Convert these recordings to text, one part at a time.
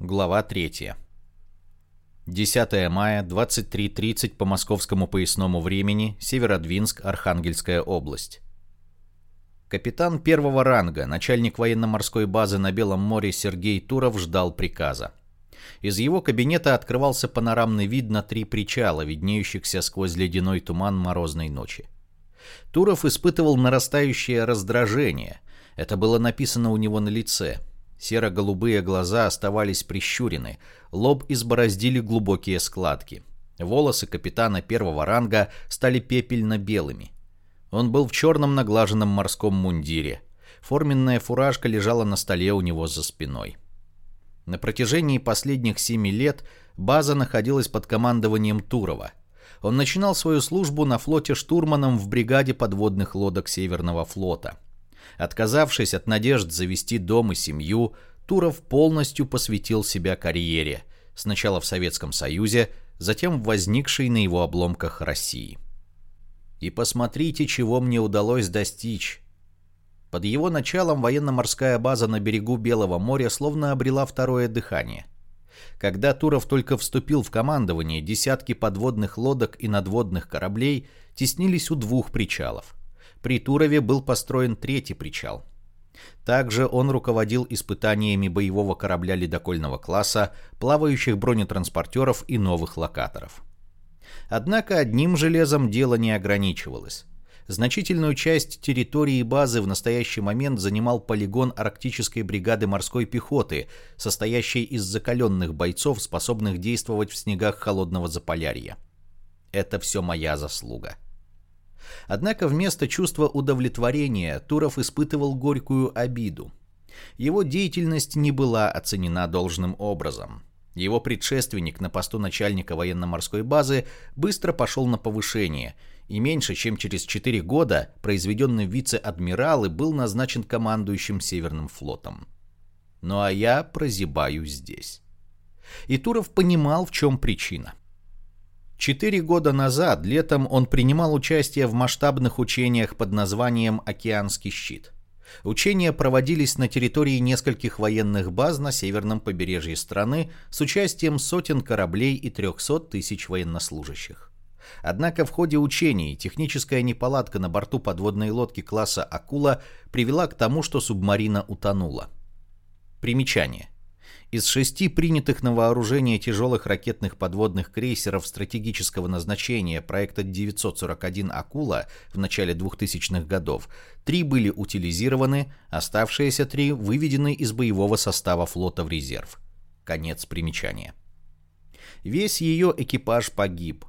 Глава 3. 10 мая, 23.30 по московскому поясному времени, Северодвинск, Архангельская область. Капитан первого ранга, начальник военно-морской базы на Белом море Сергей Туров ждал приказа. Из его кабинета открывался панорамный вид на три причала, виднеющихся сквозь ледяной туман морозной ночи. Туров испытывал нарастающее раздражение. Это было написано у него на лице – Серо-голубые глаза оставались прищурены, лоб избороздили глубокие складки. Волосы капитана первого ранга стали пепельно-белыми. Он был в черном наглаженном морском мундире. Форменная фуражка лежала на столе у него за спиной. На протяжении последних семи лет база находилась под командованием Турова. Он начинал свою службу на флоте штурманом в бригаде подводных лодок Северного флота – Отказавшись от надежд завести дом и семью, Туров полностью посвятил себя карьере, сначала в Советском Союзе, затем в возникшей на его обломках России. И посмотрите, чего мне удалось достичь. Под его началом военно-морская база на берегу Белого моря словно обрела второе дыхание. Когда Туров только вступил в командование, десятки подводных лодок и надводных кораблей теснились у двух причалов – при Турове был построен третий причал. Также он руководил испытаниями боевого корабля ледокольного класса, плавающих бронетранспортеров и новых локаторов. Однако одним железом дело не ограничивалось. Значительную часть территории базы в настоящий момент занимал полигон арктической бригады морской пехоты, состоящий из закаленных бойцов, способных действовать в снегах холодного Заполярья. Это все моя заслуга. Однако вместо чувства удовлетворения Туров испытывал горькую обиду. Его деятельность не была оценена должным образом. Его предшественник на посту начальника военно-морской базы быстро пошел на повышение, и меньше чем через 4 года произведенный вице-адмирал и был назначен командующим Северным флотом. Ну а я прозябаю здесь. И Туров понимал, в чем причина. Четыре года назад, летом, он принимал участие в масштабных учениях под названием «Океанский щит». Учения проводились на территории нескольких военных баз на северном побережье страны с участием сотен кораблей и 300 тысяч военнослужащих. Однако в ходе учений техническая неполадка на борту подводной лодки класса «Акула» привела к тому, что субмарина утонула. Примечание. Из шести принятых на вооружение тяжелых ракетных подводных крейсеров стратегического назначения проекта 941 «Акула» в начале 2000-х годов, три были утилизированы, оставшиеся три выведены из боевого состава флота в резерв. Конец примечания. Весь ее экипаж погиб.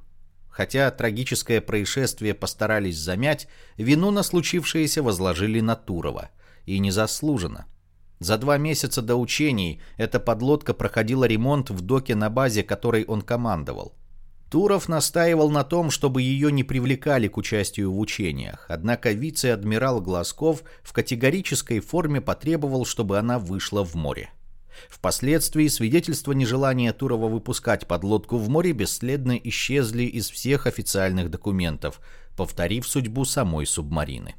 Хотя трагическое происшествие постарались замять, вину на случившееся возложили на Турова. И незаслуженно. За два месяца до учений эта подлодка проходила ремонт в доке на базе, которой он командовал. Туров настаивал на том, чтобы ее не привлекали к участию в учениях, однако вице-адмирал Глазков в категорической форме потребовал, чтобы она вышла в море. Впоследствии свидетельства нежелания Турова выпускать подлодку в море бесследно исчезли из всех официальных документов, повторив судьбу самой субмарины.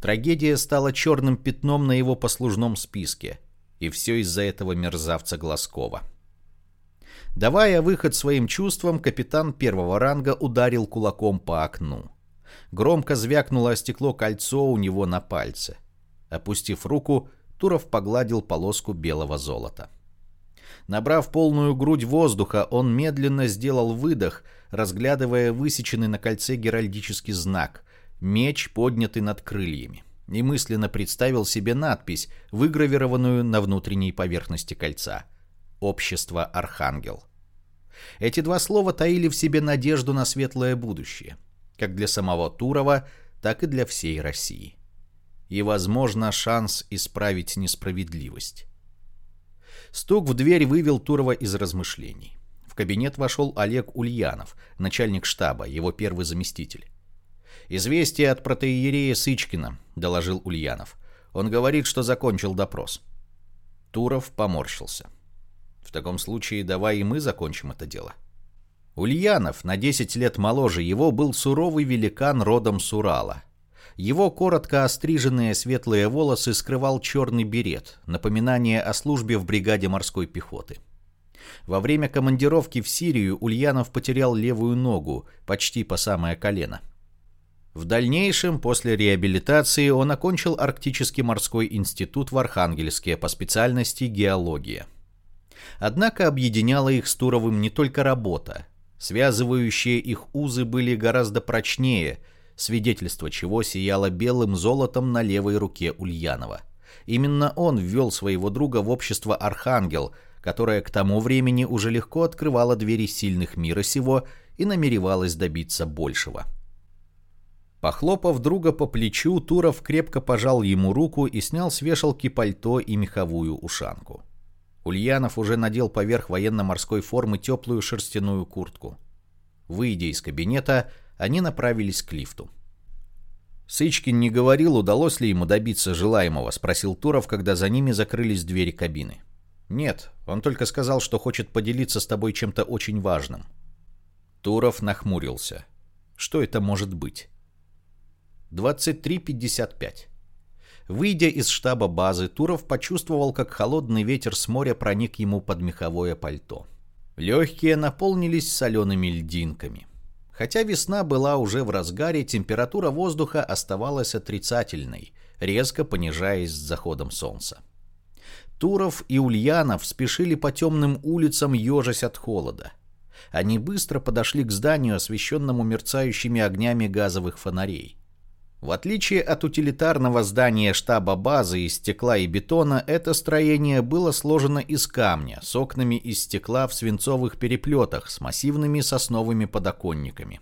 Трагедия стала черным пятном на его послужном списке. И все из-за этого мерзавца Глазкова. Давая выход своим чувствам, капитан первого ранга ударил кулаком по окну. Громко звякнуло стекло кольцо у него на пальце. Опустив руку, Туров погладил полоску белого золота. Набрав полную грудь воздуха, он медленно сделал выдох, разглядывая высеченный на кольце геральдический знак, меч, поднятый над крыльями, и мысленно представил себе надпись, выгравированную на внутренней поверхности кольца. «Общество Архангел». Эти два слова таили в себе надежду на светлое будущее, как для самого Турова, так и для всей России. И, возможно, шанс исправить несправедливость. Стук в дверь вывел Турова из размышлений. В кабинет вошел Олег Ульянов, начальник штаба, его первый заместитель. «Известие от протеерея Сычкина», — доложил Ульянов. «Он говорит, что закончил допрос». Туров поморщился. «В таком случае давай и мы закончим это дело». Ульянов, на 10 лет моложе его, был суровый великан родом с Урала. Его коротко остриженные светлые волосы скрывал черный берет, напоминание о службе в бригаде морской пехоты. Во время командировки в Сирию Ульянов потерял левую ногу, почти по самое колено. В дальнейшем, после реабилитации, он окончил Арктический морской институт в Архангельске по специальности геология. Однако объединяла их с Туровым не только работа. Связывающие их узы были гораздо прочнее, свидетельство чего сияло белым золотом на левой руке Ульянова. Именно он ввел своего друга в общество «Архангел», которое к тому времени уже легко открывало двери сильных мира сего и намеревалось добиться большего. Похлопав друга по плечу, Туров крепко пожал ему руку и снял с вешалки пальто и меховую ушанку. Ульянов уже надел поверх военно-морской формы теплую шерстяную куртку. Выйдя из кабинета, они направились к лифту. «Сычкин не говорил, удалось ли ему добиться желаемого?» – спросил Туров, когда за ними закрылись двери кабины. «Нет, он только сказал, что хочет поделиться с тобой чем-то очень важным». Туров нахмурился. «Что это может быть?» 23.55. Выйдя из штаба базы, Туров почувствовал, как холодный ветер с моря проник ему под меховое пальто. Легкие наполнились солеными льдинками. Хотя весна была уже в разгаре, температура воздуха оставалась отрицательной, резко понижаясь с заходом солнца. Туров и Ульянов спешили по темным улицам, ежась от холода. Они быстро подошли к зданию, освещенному мерцающими огнями газовых фонарей. В отличие от утилитарного здания штаба базы из стекла и бетона, это строение было сложено из камня, с окнами из стекла в свинцовых переплетах, с массивными сосновыми подоконниками.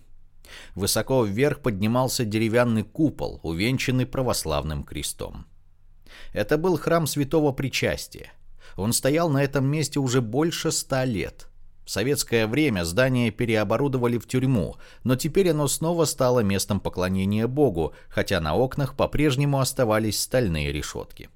Высоко вверх поднимался деревянный купол, увенчанный православным крестом. Это был храм святого причастия. Он стоял на этом месте уже больше ста лет. В советское время здание переоборудовали в тюрьму, но теперь оно снова стало местом поклонения Богу, хотя на окнах по-прежнему оставались стальные решетки.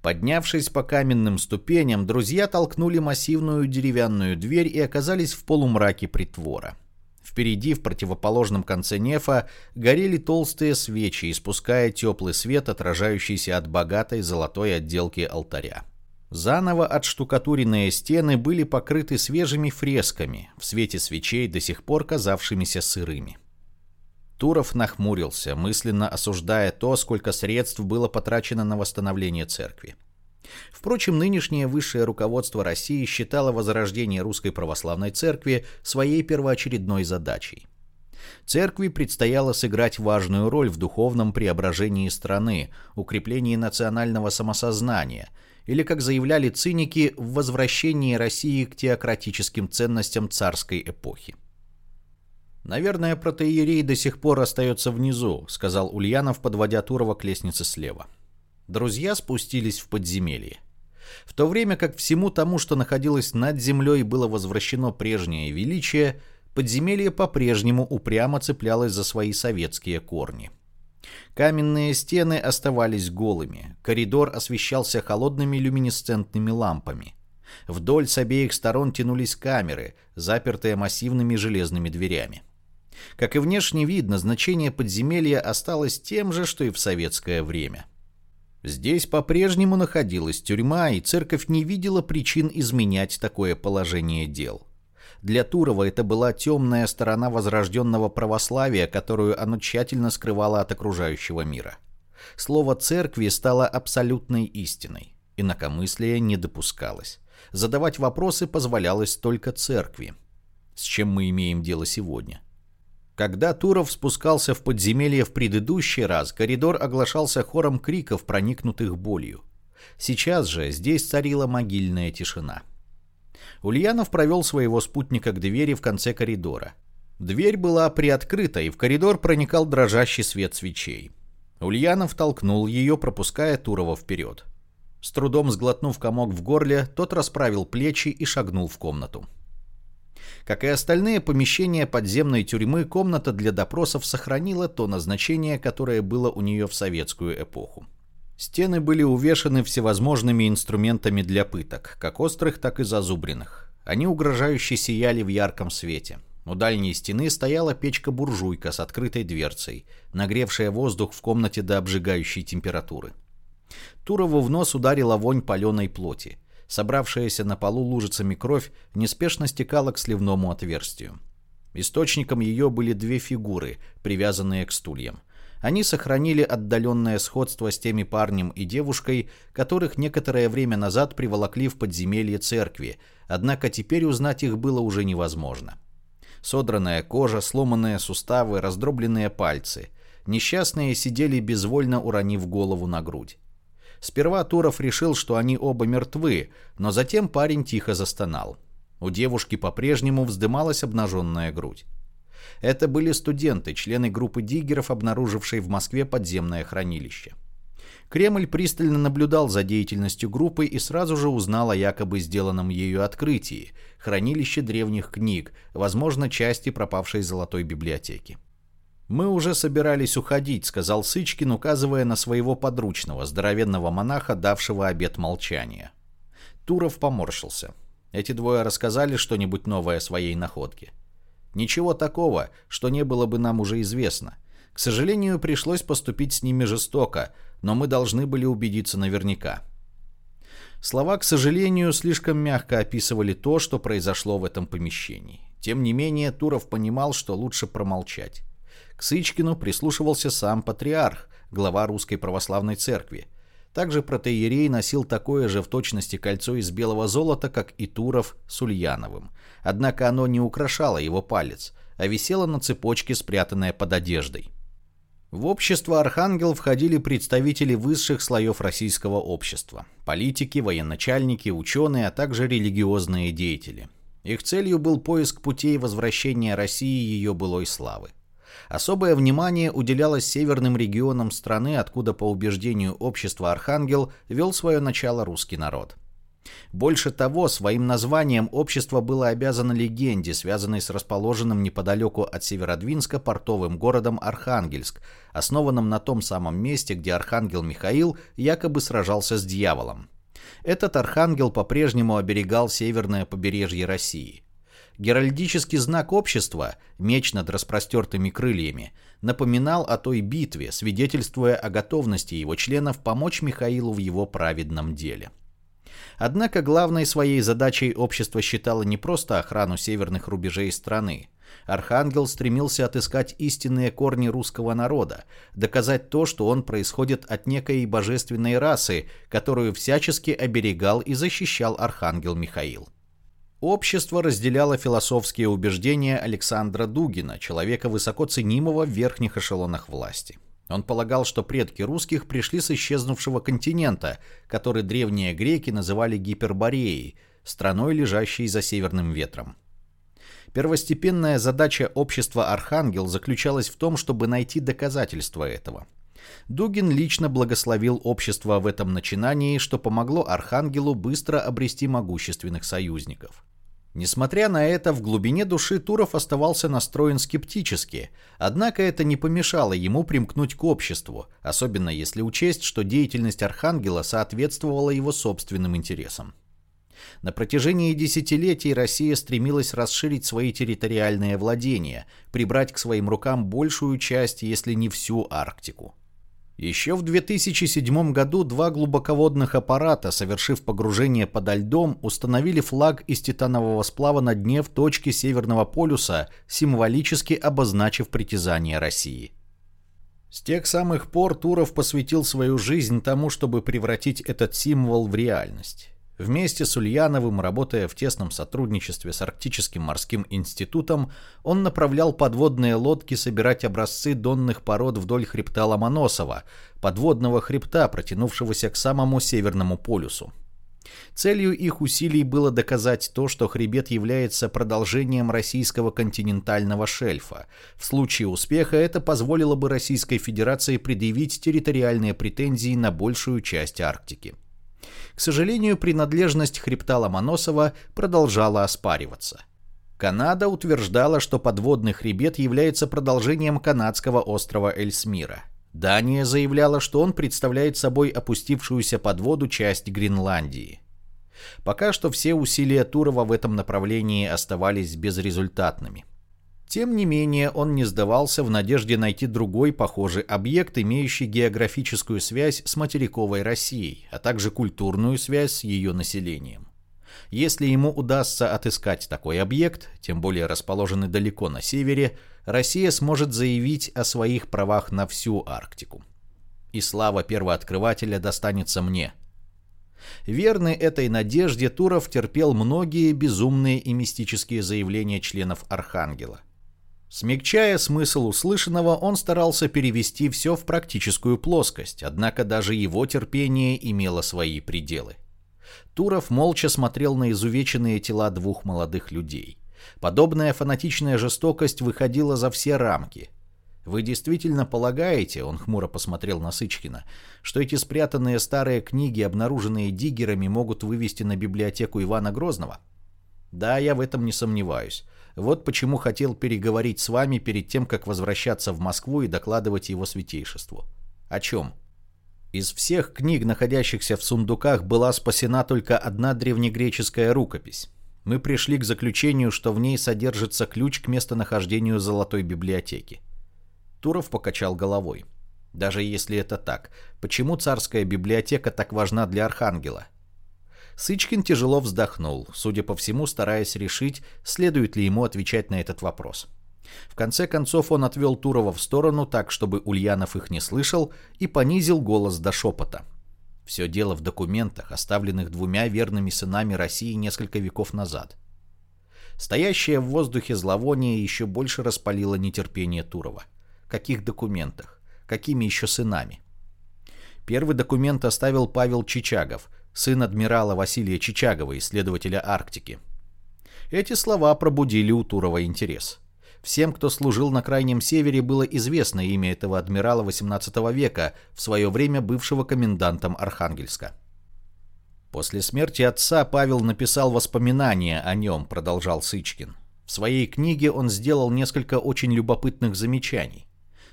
Поднявшись по каменным ступеням, друзья толкнули массивную деревянную дверь и оказались в полумраке притвора. Впереди, в противоположном конце нефа, горели толстые свечи, испуская теплый свет, отражающийся от богатой золотой отделки алтаря. Заново отштукатуренные стены были покрыты свежими фресками, в свете свечей до сих пор казавшимися сырыми. Туров нахмурился, мысленно осуждая то, сколько средств было потрачено на восстановление церкви. Впрочем, нынешнее высшее руководство России считало возрождение русской православной церкви своей первоочередной задачей. Церкви предстояло сыграть важную роль в духовном преображении страны, укреплении национального самосознания – или, как заявляли циники, в возвращении России к теократическим ценностям царской эпохи. «Наверное, протеерей до сих пор остается внизу», — сказал Ульянов, подводя Турова к лестнице слева. Друзья спустились в подземелье. В то время как всему тому, что находилось над землей, было возвращено прежнее величие, подземелье по-прежнему упрямо цеплялось за свои советские корни. Каменные стены оставались голыми, коридор освещался холодными люминесцентными лампами. Вдоль с обеих сторон тянулись камеры, запертые массивными железными дверями. Как и внешне видно, значение подземелья осталось тем же, что и в советское время. Здесь по-прежнему находилась тюрьма, и церковь не видела причин изменять такое положение дел. Для Турова это была темная сторона возрожденного православия, которую оно тщательно скрывало от окружающего мира. Слово «церкви» стало абсолютной истиной. Инакомыслие не допускалось. Задавать вопросы позволялось только церкви. С чем мы имеем дело сегодня? Когда Туров спускался в подземелье в предыдущий раз, коридор оглашался хором криков, проникнутых болью. Сейчас же здесь царила могильная тишина. Ульянов провел своего спутника к двери в конце коридора. Дверь была приоткрыта, и в коридор проникал дрожащий свет свечей. Ульянов толкнул ее, пропуская Турова вперед. С трудом сглотнув комок в горле, тот расправил плечи и шагнул в комнату. Как и остальные помещения подземной тюрьмы, комната для допросов сохранила то назначение, которое было у нее в советскую эпоху. Стены были увешаны всевозможными инструментами для пыток, как острых, так и зазубренных. Они угрожающе сияли в ярком свете. У дальней стены стояла печка-буржуйка с открытой дверцей, нагревшая воздух в комнате до обжигающей температуры. Турову в нос ударила вонь паленой плоти. Собравшаяся на полу лужицами кровь неспешно стекала к сливному отверстию. Источником ее были две фигуры, привязанные к стульям. Они сохранили отдаленное сходство с теми парнем и девушкой, которых некоторое время назад приволокли в подземелье церкви, однако теперь узнать их было уже невозможно. Содранная кожа, сломанные суставы, раздробленные пальцы. Несчастные сидели безвольно уронив голову на грудь. Сперва Туров решил, что они оба мертвы, но затем парень тихо застонал. У девушки по-прежнему вздымалась обнаженная грудь. Это были студенты, члены группы диггеров, обнаружившей в Москве подземное хранилище. Кремль пристально наблюдал за деятельностью группы и сразу же узнал о якобы сделанном ею открытии – хранилище древних книг, возможно, части пропавшей золотой библиотеки. «Мы уже собирались уходить», — сказал Сычкин, указывая на своего подручного, здоровенного монаха, давшего обет молчания. Туров поморщился. Эти двое рассказали что-нибудь новое о своей находке. Ничего такого, что не было бы нам уже известно. К сожалению, пришлось поступить с ними жестоко, но мы должны были убедиться наверняка. Слова, к сожалению, слишком мягко описывали то, что произошло в этом помещении. Тем не менее, Туров понимал, что лучше промолчать. К Сычкину прислушивался сам патриарх, глава Русской Православной Церкви. Также протеерей носил такое же в точности кольцо из белого золота, как и Туров с Ульяновым. Однако оно не украшало его палец, а висело на цепочке, спрятанное под одеждой. В общество Архангел входили представители высших слоев российского общества – политики, военачальники, ученые, а также религиозные деятели. Их целью был поиск путей возвращения России ее былой славы. Особое внимание уделялось северным регионам страны, откуда, по убеждению общества Архангел, вел свое начало русский народ. Больше того, своим названием общество было обязано легенде, связанной с расположенным неподалеку от Северодвинска портовым городом Архангельск, основанным на том самом месте, где архангел Михаил якобы сражался с дьяволом. Этот архангел по-прежнему оберегал северное побережье России. Геральдический знак общества, меч над распростертыми крыльями, напоминал о той битве, свидетельствуя о готовности его членов помочь Михаилу в его праведном деле. Однако главной своей задачей общество считало не просто охрану северных рубежей страны. Архангел стремился отыскать истинные корни русского народа, доказать то, что он происходит от некой божественной расы, которую всячески оберегал и защищал Архангел Михаил. Общество разделяло философские убеждения Александра Дугина, человека высоко ценимого в верхних эшелонах власти. Он полагал, что предки русских пришли с исчезнувшего континента, который древние греки называли Гипербореей, страной, лежащей за северным ветром. Первостепенная задача общества Архангел заключалась в том, чтобы найти доказательства этого. Дугин лично благословил общество в этом начинании, что помогло Архангелу быстро обрести могущественных союзников. Несмотря на это, в глубине души Туров оставался настроен скептически, однако это не помешало ему примкнуть к обществу, особенно если учесть, что деятельность Архангела соответствовала его собственным интересам. На протяжении десятилетий Россия стремилась расширить свои территориальные владения, прибрать к своим рукам большую часть, если не всю Арктику. Еще в 2007 году два глубоководных аппарата, совершив погружение подо льдом, установили флаг из титанового сплава на дне в точке Северного полюса, символически обозначив притязание России. С тех самых пор Туров посвятил свою жизнь тому, чтобы превратить этот символ в реальность. Вместе с Ульяновым, работая в тесном сотрудничестве с Арктическим морским институтом, он направлял подводные лодки собирать образцы донных пород вдоль хребта Ломоносова, подводного хребта, протянувшегося к самому Северному полюсу. Целью их усилий было доказать то, что хребет является продолжением российского континентального шельфа. В случае успеха это позволило бы Российской Федерации предъявить территориальные претензии на большую часть Арктики. К сожалению, принадлежность хребта Ломоносова продолжала оспариваться. Канада утверждала, что подводный хребет является продолжением канадского острова Эльсмира. Дания заявляла, что он представляет собой опустившуюся под воду часть Гренландии. Пока что все усилия Турова в этом направлении оставались безрезультатными. Тем не менее, он не сдавался в надежде найти другой похожий объект, имеющий географическую связь с материковой Россией, а также культурную связь с ее населением. Если ему удастся отыскать такой объект, тем более расположенный далеко на севере, Россия сможет заявить о своих правах на всю Арктику. И слава первооткрывателя достанется мне. Верный этой надежде Туров терпел многие безумные и мистические заявления членов Архангела. Смягчая смысл услышанного, он старался перевести все в практическую плоскость, однако даже его терпение имело свои пределы. Туров молча смотрел на изувеченные тела двух молодых людей. Подобная фанатичная жестокость выходила за все рамки. «Вы действительно полагаете, — он хмуро посмотрел на Сычкина, — что эти спрятанные старые книги, обнаруженные диггерами, могут вывести на библиотеку Ивана Грозного?» «Да, я в этом не сомневаюсь. Вот почему хотел переговорить с вами перед тем, как возвращаться в Москву и докладывать его святейшеству». «О чем?» Из всех книг, находящихся в сундуках, была спасена только одна древнегреческая рукопись. Мы пришли к заключению, что в ней содержится ключ к местонахождению Золотой библиотеки. Туров покачал головой. Даже если это так, почему царская библиотека так важна для Архангела? Сычкин тяжело вздохнул, судя по всему, стараясь решить, следует ли ему отвечать на этот вопрос. — в конце концов он отвел Турова в сторону так, чтобы Ульянов их не слышал, и понизил голос до шепота. Все дело в документах, оставленных двумя верными сынами России несколько веков назад. Стоящее в воздухе зловоние еще больше распалило нетерпение Турова. Каких документах? Какими еще сынами? Первый документ оставил Павел Чичагов, сын адмирала Василия Чичагова, исследователя Арктики. Эти слова пробудили у Турова интерес. Всем, кто служил на Крайнем Севере, было известно имя этого адмирала XVIII века, в свое время бывшего комендантом Архангельска. После смерти отца Павел написал воспоминания о нем, продолжал Сычкин. В своей книге он сделал несколько очень любопытных замечаний.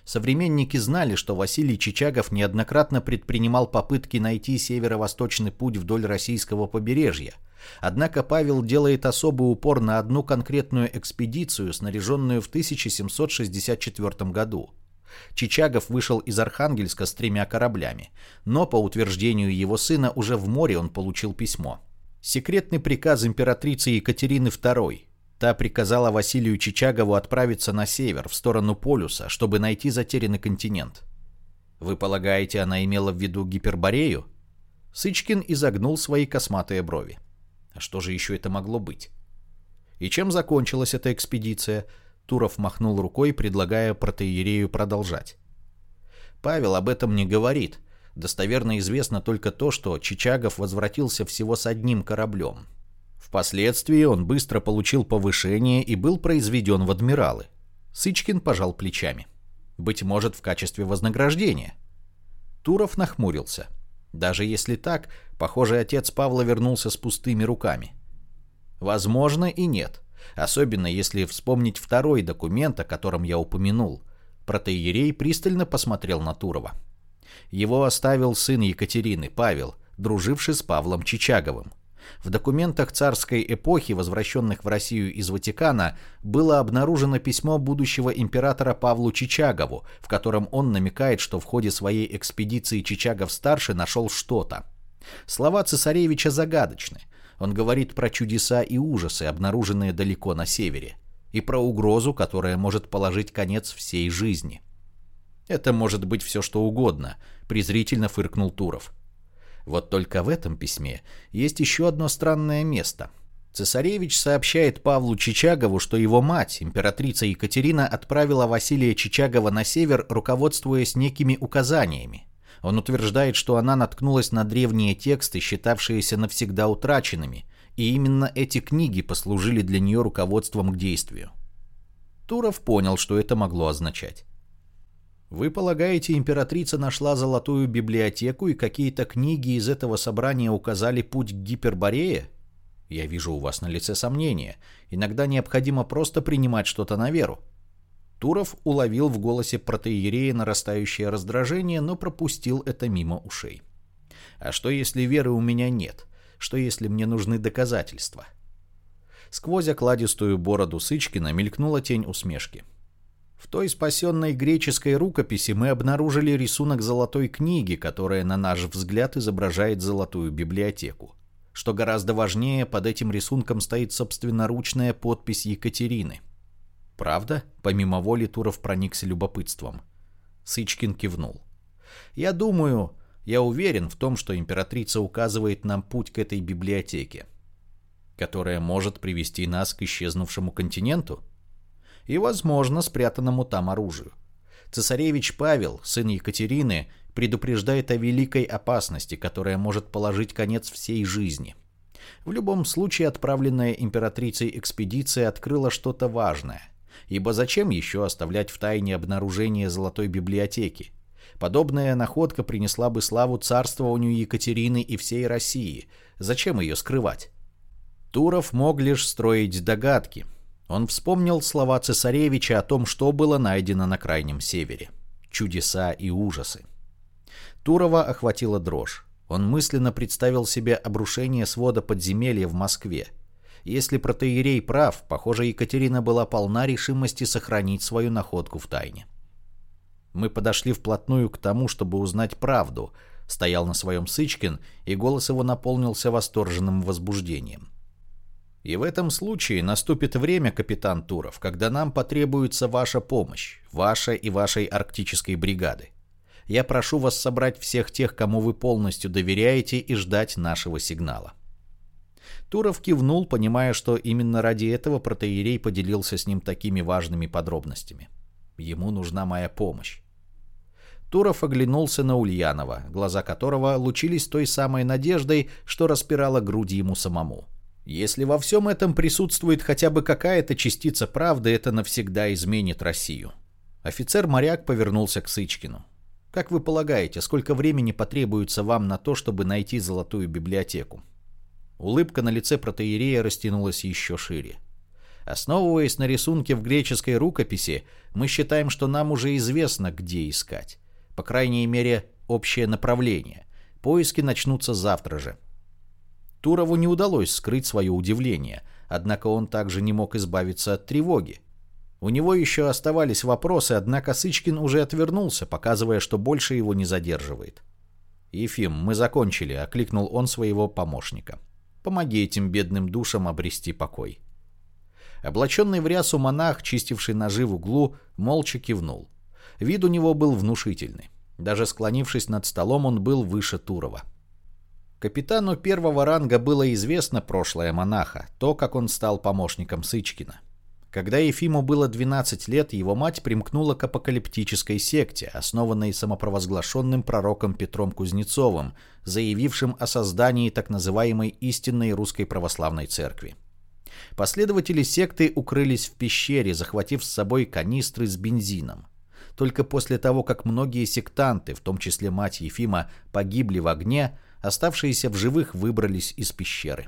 Современники знали, что Василий Чичагов неоднократно предпринимал попытки найти северо-восточный путь вдоль российского побережья – Однако Павел делает особый упор на одну конкретную экспедицию, снаряженную в 1764 году. Чичагов вышел из Архангельска с тремя кораблями, но, по утверждению его сына, уже в море он получил письмо. Секретный приказ императрицы Екатерины II. Та приказала Василию Чичагову отправиться на север, в сторону полюса, чтобы найти затерянный континент. Вы полагаете, она имела в виду Гиперборею? Сычкин изогнул свои косматые брови. А что же еще это могло быть? И чем закончилась эта экспедиция? Туров махнул рукой, предлагая протеерею продолжать. Павел об этом не говорит. Достоверно известно только то, что Чичагов возвратился всего с одним кораблем. Впоследствии он быстро получил повышение и был произведен в адмиралы. Сычкин пожал плечами. Быть может, в качестве вознаграждения. Туров нахмурился. Даже если так, похоже, отец Павла вернулся с пустыми руками. Возможно и нет. Особенно если вспомнить второй документ, о котором я упомянул. Протеерей пристально посмотрел на Турова. Его оставил сын Екатерины, Павел, друживший с Павлом Чичаговым. В документах царской эпохи, возвращенных в Россию из Ватикана, было обнаружено письмо будущего императора Павлу Чичагову, в котором он намекает, что в ходе своей экспедиции Чичагов-старший нашел что-то. Слова цесаревича загадочны. Он говорит про чудеса и ужасы, обнаруженные далеко на севере, и про угрозу, которая может положить конец всей жизни. «Это может быть все что угодно», — презрительно фыркнул Туров. Вот только в этом письме есть еще одно странное место. Цесаревич сообщает Павлу Чичагову, что его мать, императрица Екатерина, отправила Василия Чичагова на север, руководствуясь некими указаниями. Он утверждает, что она наткнулась на древние тексты, считавшиеся навсегда утраченными, и именно эти книги послужили для нее руководством к действию. Туров понял, что это могло означать. Вы полагаете, императрица нашла золотую библиотеку и какие-то книги из этого собрания указали путь к Гиперборее? Я вижу у вас на лице сомнения. Иногда необходимо просто принимать что-то на веру. Туров уловил в голосе протеерея нарастающее раздражение, но пропустил это мимо ушей. А что если веры у меня нет? Что если мне нужны доказательства? Сквозь окладистую бороду Сычкина мелькнула тень усмешки. В той спасенной греческой рукописи мы обнаружили рисунок золотой книги, которая, на наш взгляд, изображает золотую библиотеку. Что гораздо важнее, под этим рисунком стоит собственноручная подпись Екатерины. Правда? Помимо воли Туров проникся любопытством. Сычкин кивнул. Я думаю, я уверен в том, что императрица указывает нам путь к этой библиотеке, которая может привести нас к исчезнувшему континенту и, возможно, спрятанному там оружию. Цесаревич Павел, сын Екатерины, предупреждает о великой опасности, которая может положить конец всей жизни. В любом случае отправленная императрицей экспедиция открыла что-то важное – ибо зачем еще оставлять в тайне обнаружение Золотой библиотеки? Подобная находка принесла бы славу царствованию Екатерины и всей России. Зачем ее скрывать? Туров мог лишь строить догадки. Он вспомнил слова цесаревича о том, что было найдено на Крайнем Севере. Чудеса и ужасы. Турова охватила дрожь. Он мысленно представил себе обрушение свода подземелья в Москве – если протеерей прав, похоже, Екатерина была полна решимости сохранить свою находку в тайне. Мы подошли вплотную к тому, чтобы узнать правду. Стоял на своем Сычкин, и голос его наполнился восторженным возбуждением. И в этом случае наступит время, капитан Туров, когда нам потребуется ваша помощь, ваша и вашей арктической бригады. Я прошу вас собрать всех тех, кому вы полностью доверяете, и ждать нашего сигнала. Туров кивнул, понимая, что именно ради этого протеерей поделился с ним такими важными подробностями. Ему нужна моя помощь. Туров оглянулся на Ульянова, глаза которого лучились той самой надеждой, что распирала грудь ему самому. Если во всем этом присутствует хотя бы какая-то частица правды, это навсегда изменит Россию. Офицер-моряк повернулся к Сычкину. «Как вы полагаете, сколько времени потребуется вам на то, чтобы найти золотую библиотеку?» Улыбка на лице протеерея растянулась еще шире. Основываясь на рисунке в греческой рукописи, мы считаем, что нам уже известно, где искать. По крайней мере, общее направление. Поиски начнутся завтра же. Турову не удалось скрыть свое удивление, однако он также не мог избавиться от тревоги. У него еще оставались вопросы, однако Сычкин уже отвернулся, показывая, что больше его не задерживает. «Ефим, мы закончили», — окликнул он своего помощника. Помоги этим бедным душам обрести покой. Облаченный в рясу монах, чистивший ножи в углу, молча кивнул. Вид у него был внушительный. Даже склонившись над столом, он был выше Турова. Капитану первого ранга было известно прошлое монаха, то, как он стал помощником Сычкина. Когда Ефиму было 12 лет, его мать примкнула к апокалиптической секте, основанной самопровозглашенным пророком Петром Кузнецовым, заявившим о создании так называемой истинной русской православной церкви. Последователи секты укрылись в пещере, захватив с собой канистры с бензином. Только после того, как многие сектанты, в том числе мать Ефима, погибли в огне, оставшиеся в живых выбрались из пещеры.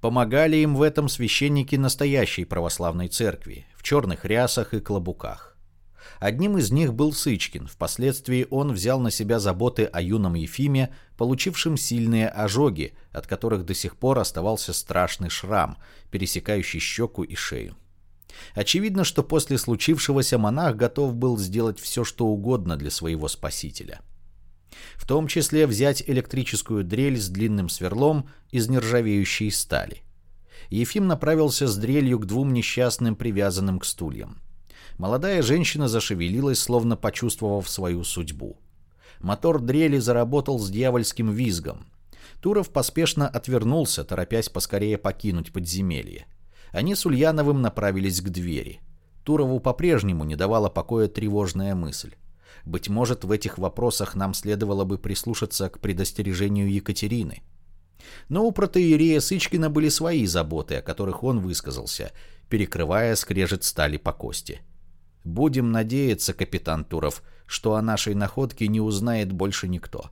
Помогали им в этом священники настоящей православной церкви, в черных рясах и клобуках. Одним из них был Сычкин. Впоследствии он взял на себя заботы о юном Ефиме, получившем сильные ожоги, от которых до сих пор оставался страшный шрам, пересекающий щеку и шею. Очевидно, что после случившегося монах готов был сделать все, что угодно для своего спасителя – в том числе взять электрическую дрель с длинным сверлом из нержавеющей стали. Ефим направился с дрелью к двум несчастным, привязанным к стульям. Молодая женщина зашевелилась, словно почувствовав свою судьбу. Мотор дрели заработал с дьявольским визгом. Туров поспешно отвернулся, торопясь поскорее покинуть подземелье. Они с Ульяновым направились к двери. Турову по-прежнему не давала покоя тревожная мысль. Быть может, в этих вопросах нам следовало бы прислушаться к предостережению Екатерины. Но у протеерея Сычкина были свои заботы, о которых он высказался, перекрывая скрежет стали по кости. «Будем надеяться, капитан Туров, что о нашей находке не узнает больше никто.